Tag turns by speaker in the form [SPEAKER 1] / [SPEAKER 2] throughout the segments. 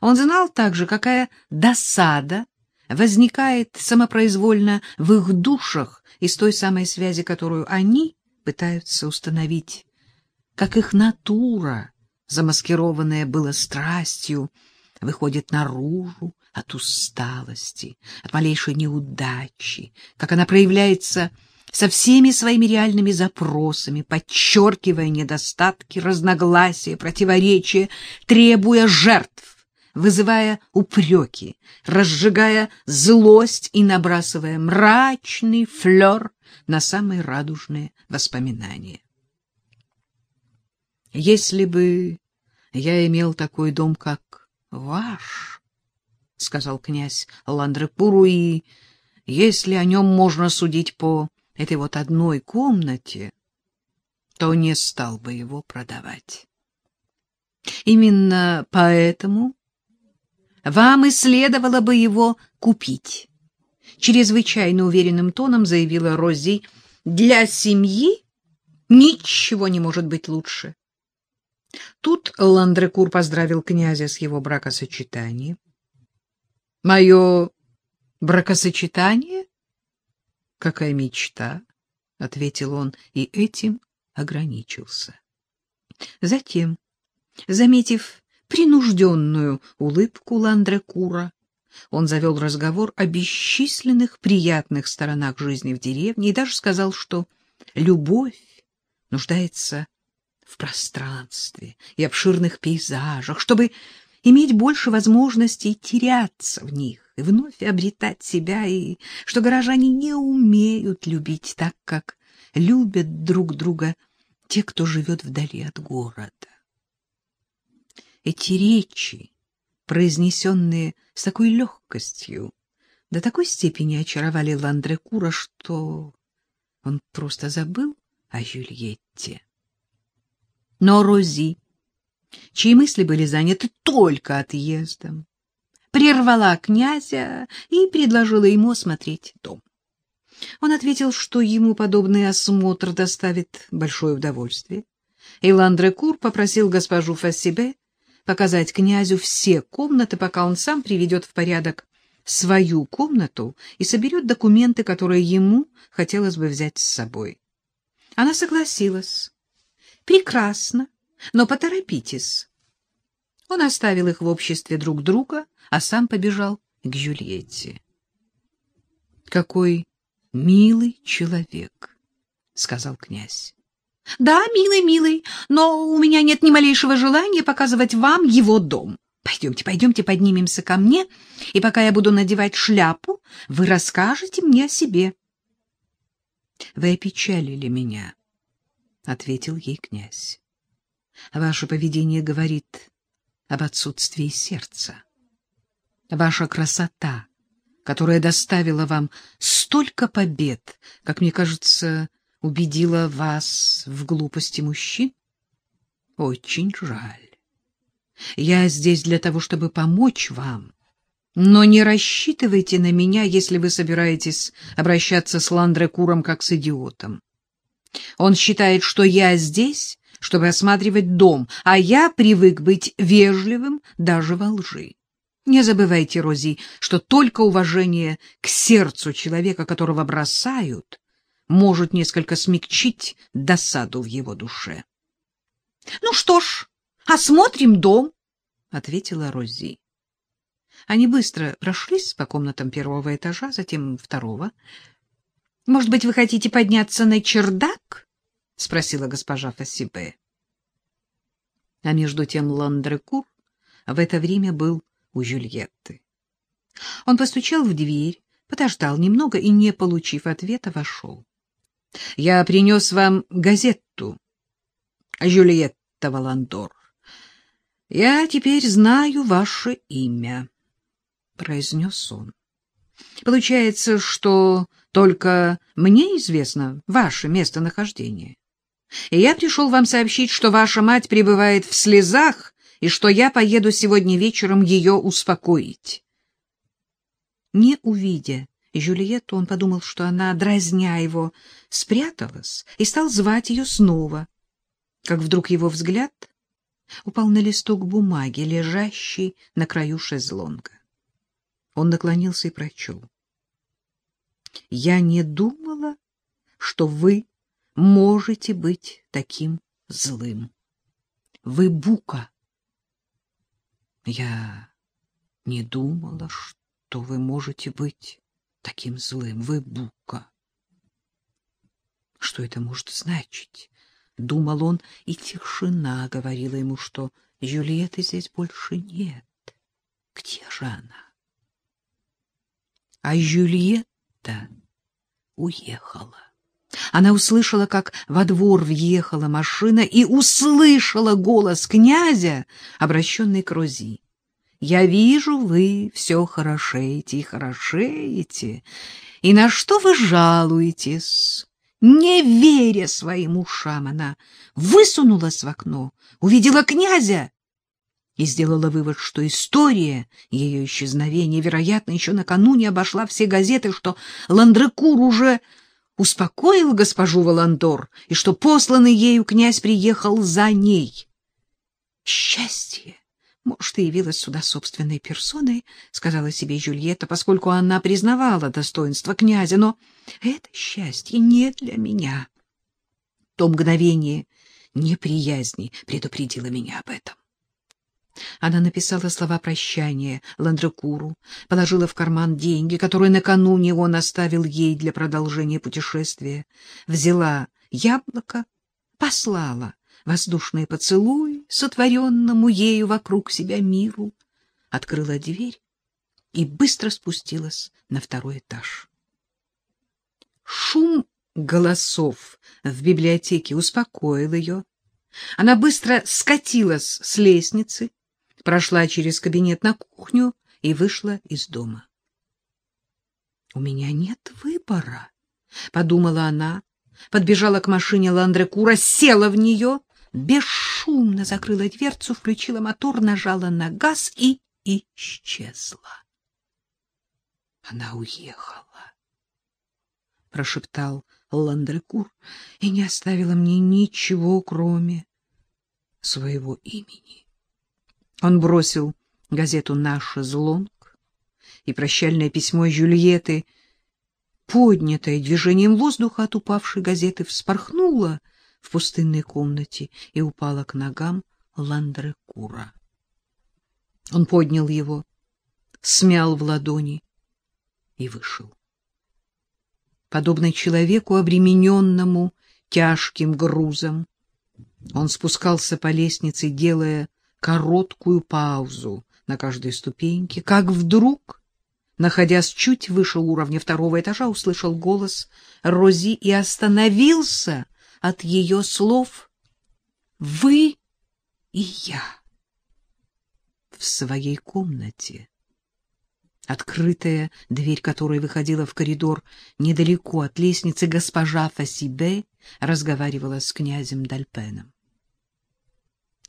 [SPEAKER 1] Он знал также, какая досада возникает самопроизвольно в их душах из той самой связи, которую они пытаются установить, как их натура, замаскированная была страстью, выходит наружу от усталости, от малейшей неудачи, как она проявляется со всеми своими реальными запросами, подчеркивая недостатки, разногласия, противоречия, требуя жертв, вызывая упреки, разжигая злость и набрасывая мрачный флер на самые радужные воспоминания. Если бы я имел такой дом, как ваш, — сказал князь Ландрепуру, — и если о нем можно судить по этой вот одной комнате, то не стал бы его продавать. Именно поэтому вам и следовало бы его купить. Чрезвычайно уверенным тоном заявила Рози. Для семьи ничего не может быть лучше. Тут Ландрекур поздравил князя с его бракосочетанием. — Мое бракосочетание? Какая мечта! — ответил он, и этим ограничился. Затем, заметив принужденную улыбку Ландрекура, он завел разговор о бесчисленных приятных сторонах жизни в деревне и даже сказал, что любовь нуждается в пространстве и обширных пейзажах, чтобы иметь больше возможностей теряться в них и вновь обретать себя, и что горожане не умеют любить так, как любят друг друга те, кто живет вдали от города. Эти речи, произнесенные с такой легкостью, до такой степени очаровали Ландрекура, что он просто забыл о Юльетте. Но Рози, чьи мысли были заняты только отъездом, прервала князя и предложила ему осмотреть дом. Он ответил, что ему подобный осмотр доставит большое удовольствие. И Ландрекур попросил госпожу Фассибе показать князю все комнаты, пока он сам приведет в порядок свою комнату и соберет документы, которые ему хотелось бы взять с собой. Она согласилась. Прекрасно, но поторопитесь. Он оставил их в обществе друг друга, а сам побежал к Юльетте. Какой милый человек, сказал князь. Да, милый, милый, но у меня нет ни малейшего желания показывать вам его дом. Пойдемте, пойдемте, поднимемся ко мне, и пока я буду надевать шляпу, вы расскажете мне о себе. Вы опечалили меня, ответил ей князь. Ваше поведение говорит об отсутствии сердца. Ваша красота, которая доставила вам столько побед, как мне кажется, убедила вас в глупости мужчин? Очень жаль. Я здесь для того, чтобы помочь вам. Но не рассчитывайте на меня, если вы собираетесь обращаться с Ландрекуром как с идиотом. Он считает, что я здесь, чтобы осматривать дом, а я привык быть вежливым даже во лжи. Не забывайте, Рози, что только уважение к сердцу человека, которого бросают, может несколько смягчить досаду в его душе. — Ну что ж, осмотрим дом, — ответила Рози. Они быстро прошлись по комнатам первого этажа, затем второго. — Может быть, вы хотите подняться на чердак? — спросила госпожа Фассибе. А между тем Ландрекур в это время был у Жюльетты. Он постучал в дверь, подождал немного и, не получив ответа, вошел. — Я принес вам газету, Жюльетта Валандор. — Я теперь знаю ваше имя, — произнес он. — Получается, что только мне известно ваше местонахождение. И я пришел вам сообщить, что ваша мать пребывает в слезах и что я поеду сегодня вечером ее успокоить. Не увидя Жюльетту, он подумал, что она, дразня его, спряталась, и стал звать ее снова, как вдруг его взгляд упал на листок бумаги, лежащий на краю шезлонга. Он наклонился и прочел. «Я не думала, что вы можете быть таким злым. Вы бука». «Я не думала, что вы можете быть таким злым. Вы бука». Что это может значить? Думал он, и тишина говорила ему, что Юлиеты здесь больше нет. Где же она? А Юльетта уехала. Она услышала, как во двор въехала машина, и услышала голос князя, обращенный к Рози. «Я вижу, вы все хорошеете и хорошеете. И на что вы жалуетесь?» Не веря своим ушам, она высунулась в окно, увидела князя и сделала вывод, что история ее исчезновения, вероятно, еще накануне обошла все газеты, что Ландрекур уже успокоил госпожу Воландор и что посланный ею князь приехал за ней. Счастье! Может, и явилась сюда собственной персоной, — сказала себе Жюльетта, поскольку она признавала достоинство князя, но это счастье не для меня. То мгновение неприязни предупредило меня об этом. Она написала слова прощания Ландрекуру, положила в карман деньги, которые накануне он оставил ей для продолжения путешествия, взяла яблоко, послала воздушные поцелуи сотворенному ею вокруг себя миру, открыла дверь и быстро спустилась на второй этаж. Шум голосов в библиотеке успокоил ее. Она быстро скатилась с лестницы, прошла через кабинет на кухню и вышла из дома. — У меня нет выбора, — подумала она, подбежала к машине Ландрекура, села в нее бесшумно закрыла дверцу, включила мотор, нажала на газ и исчезла. Она уехала, прошептал Ландрекур и не оставила мне ничего, кроме своего имени. Он бросил газету «Наш злонг» и прощальное письмо Жюльетты, поднятое движением воздуха от упавшей газеты, вспорхнуло — в пустынной комнате и упала к ногам Ландрекура. Он поднял его, смял в ладони и вышел. Подобно человеку, обремененному тяжким грузом, он спускался по лестнице, делая короткую паузу на каждой ступеньке, как вдруг, находясь чуть выше уровня второго этажа, услышал голос Рози и остановился — от ее слов «Вы и я» в своей комнате. Открытая дверь, которая выходила в коридор недалеко от лестницы, госпожа Фасибе разговаривала с князем Дальпеном.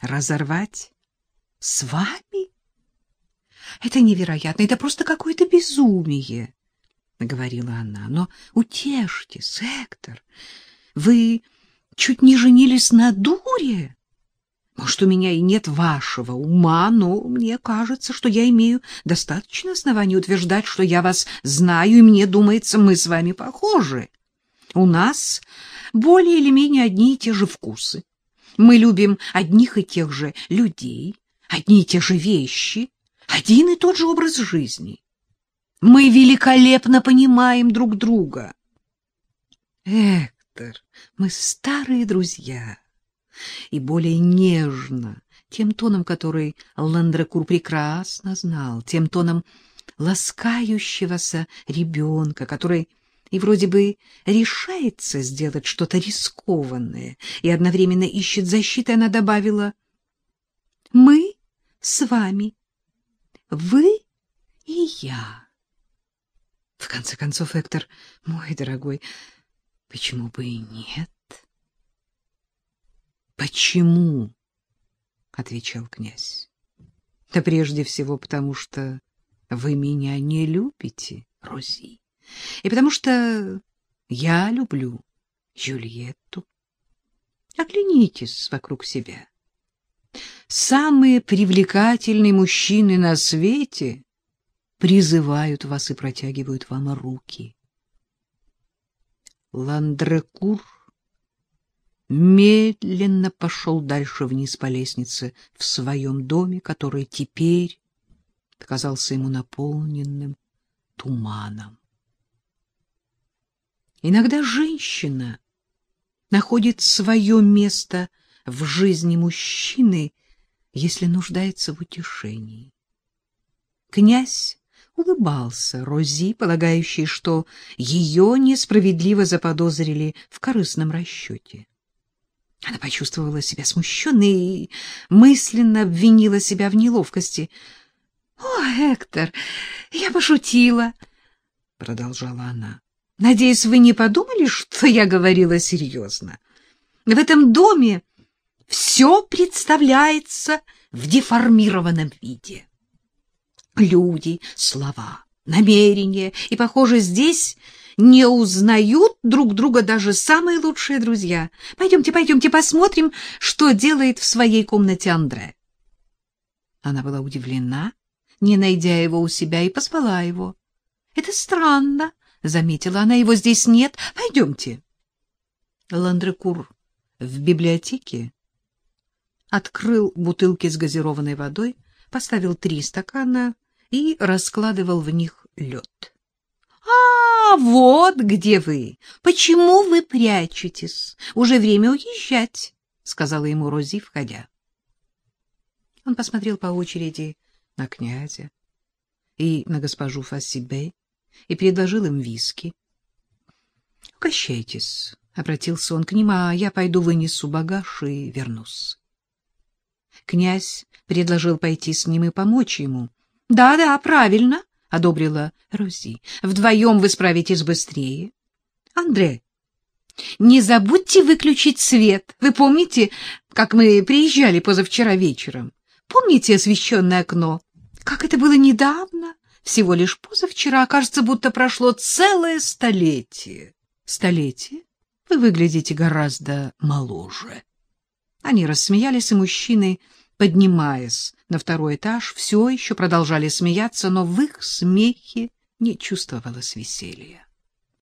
[SPEAKER 1] «Разорвать с вами? Это невероятно, это просто какое-то безумие», — говорила она. «Но утешьтесь, Эктор, вы чуть не женились на дуре. Может, у меня и нет вашего ума, но мне кажется, что я имею достаточно оснований утверждать, что я вас знаю, и мне думается, мы с вами похожи. У нас более или менее одни и те же вкусы. Мы любим одних и тех же людей, одни и те же вещи, один и тот же образ жизни. Мы великолепно понимаем друг друга. Эх, Виктор, мы старые друзья. И более нежно, тем тоном, который Ландрекур прекрасно знал, тем тоном ласкающегося ребенка, который и вроде бы решается сделать что-то рискованное и одновременно ищет защиты, она добавила «Мы с вами, вы и я». В конце концов, Эктор, мой дорогой, Почему бы и нет? Почему? отвечал князь. Да прежде всего потому, что вы меня не любите, Рози, и потому что я люблю Джульетту. Оглянитесь вокруг себя. Самые привлекательные мужчины на свете призывают вас и протягивают вам руки. Ландрекур медленно пошел дальше вниз по лестнице в своем доме, который теперь казался ему наполненным туманом. Иногда женщина находит свое место в жизни мужчины, если нуждается в утешении. Князь улыбался Рози, полагающей, что ее несправедливо заподозрили в корыстном расчете. Она почувствовала себя смущенной и мысленно обвинила себя в неловкости. — О, Эктор, я пошутила, — продолжала она. — Надеюсь, вы не подумали, что я говорила серьезно. В этом доме все представляется в деформированном виде. Люди, слова, намерения, и, похоже, здесь не узнают друг друга даже самые лучшие друзья. Пойдемте, пойдемте посмотрим, что делает в своей комнате Андре. Она была удивлена, не найдя его у себя, и позвала его. — Это странно, — заметила она, — его здесь нет. Пойдемте. Ландрекур в библиотеке открыл бутылки с газированной водой, поставил три стакана и раскладывал в них лед. — А, вот где вы! Почему вы прячетесь? Уже время уезжать, — сказала ему Рози, входя. Он посмотрел по очереди на князя и на госпожу Фассибе и предложил им виски. — Угощайтесь, — обратился он к ним, — а я пойду вынесу багаж и вернусь. Князь предложил пойти с ним и помочь ему. Да, да, правильно, одобрила Рози. Вдвоем вы справитесь быстрее. Андре, не забудьте выключить свет. Вы помните, как мы приезжали позавчера вечером? Помните освещенное окно? Как это было недавно? Всего лишь позавчера, кажется, будто прошло целое столетие. Столетие? Вы выглядите гораздо моложе. Они рассмеялись, и мужчины, поднимаясь на второй этаж, все еще продолжали смеяться, но в их смехе не чувствовалось веселья.